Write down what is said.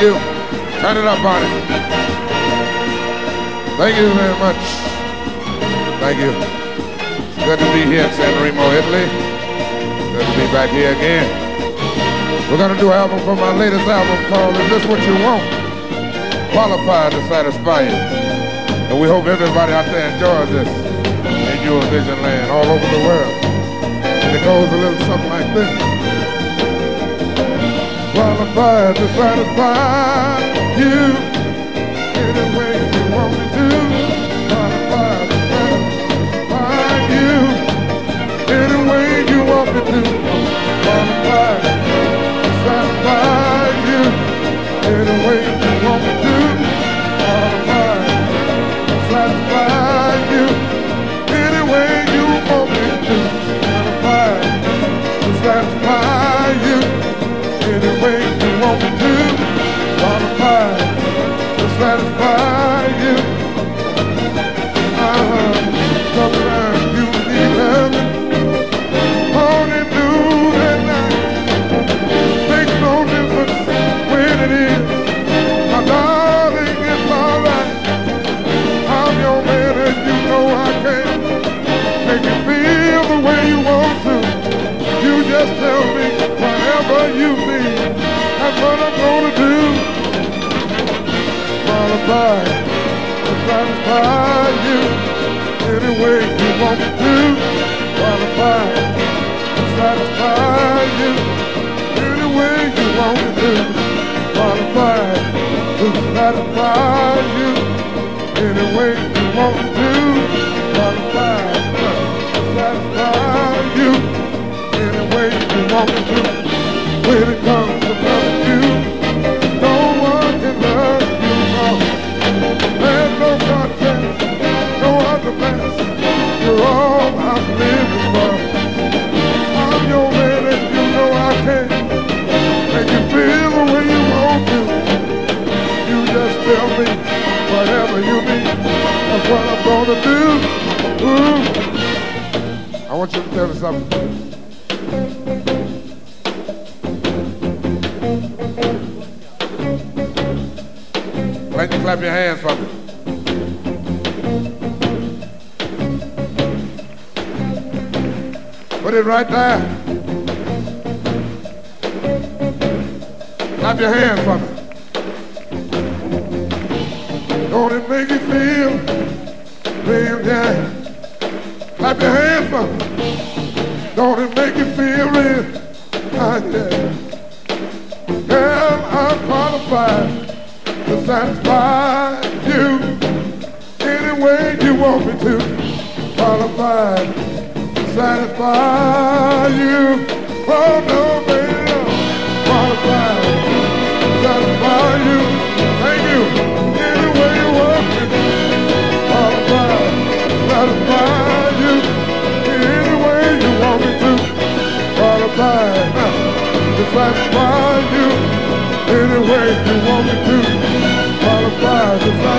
you. Turn it up on it. Thank you very much. Thank you. It's good to be here in San Remo, Italy. Good to be back here again. We're gonna do an album for my latest album called Is This What You Want? Qualified to Satisfy You. And we hope everybody out there enjoys this in Eurovision land all over the world. And it goes a little something like this. Qualified to satisfy you you To satisfy you any way you want me to. Qualified to satisfy you any way you want me to. Qualified to satisfy you any way you want me to. Qualified to satisfy you any way you want me to. When it comes What I'm gonna do. Ooh. I want you to tell me something. Let you clap your hands for me. Put it right there. Clap your hands for me. Don't it make you feel real good? Clap your hands for. Don't it make you feel real? Ah, yeah. Girl, I'm qualified to satisfy you any way you want me to. Qualified to satisfy you. Oh no, time To satisfy you any way you want me to. Qualify to satisfy.